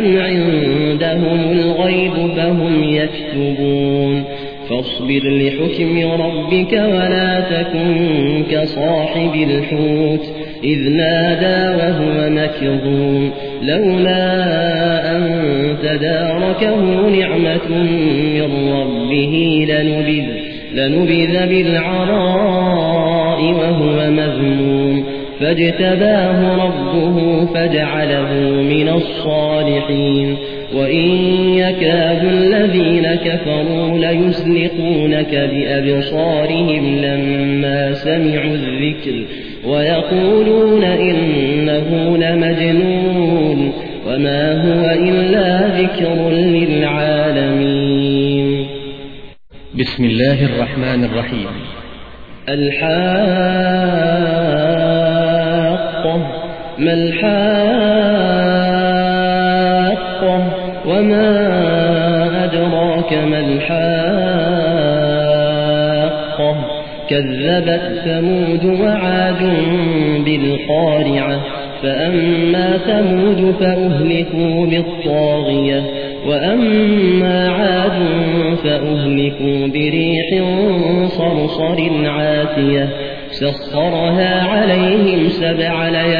أم عندهم الغيب فهم يكتبون فاصبر لحكم ربك ولا تكن كصاحب الحوت إذ نادى وهو مكظوم لولا أن تداركه نعمة من ربه لنبذ, لنبذ بالعراء وهو مذموم فاجتباه ربه فجعله من الصالحين. وإن يكاد الذين كفروا ليسلقونك بأبصارهم لما سمعوا الذكر ويقولون إنه لمجنون وما هو إلا ذكر للعالمين. بسم الله الرحمن الرحيم. الحاقة ما الحاقة وما أدراك ما الحاقة كذبت ثمود وعاد بالقارعة فأما ثمود فأهلكوا بالطاغية وأما عاد فأهلكوا بريح صرصر عاتية. سخرها عليهم سبع ليال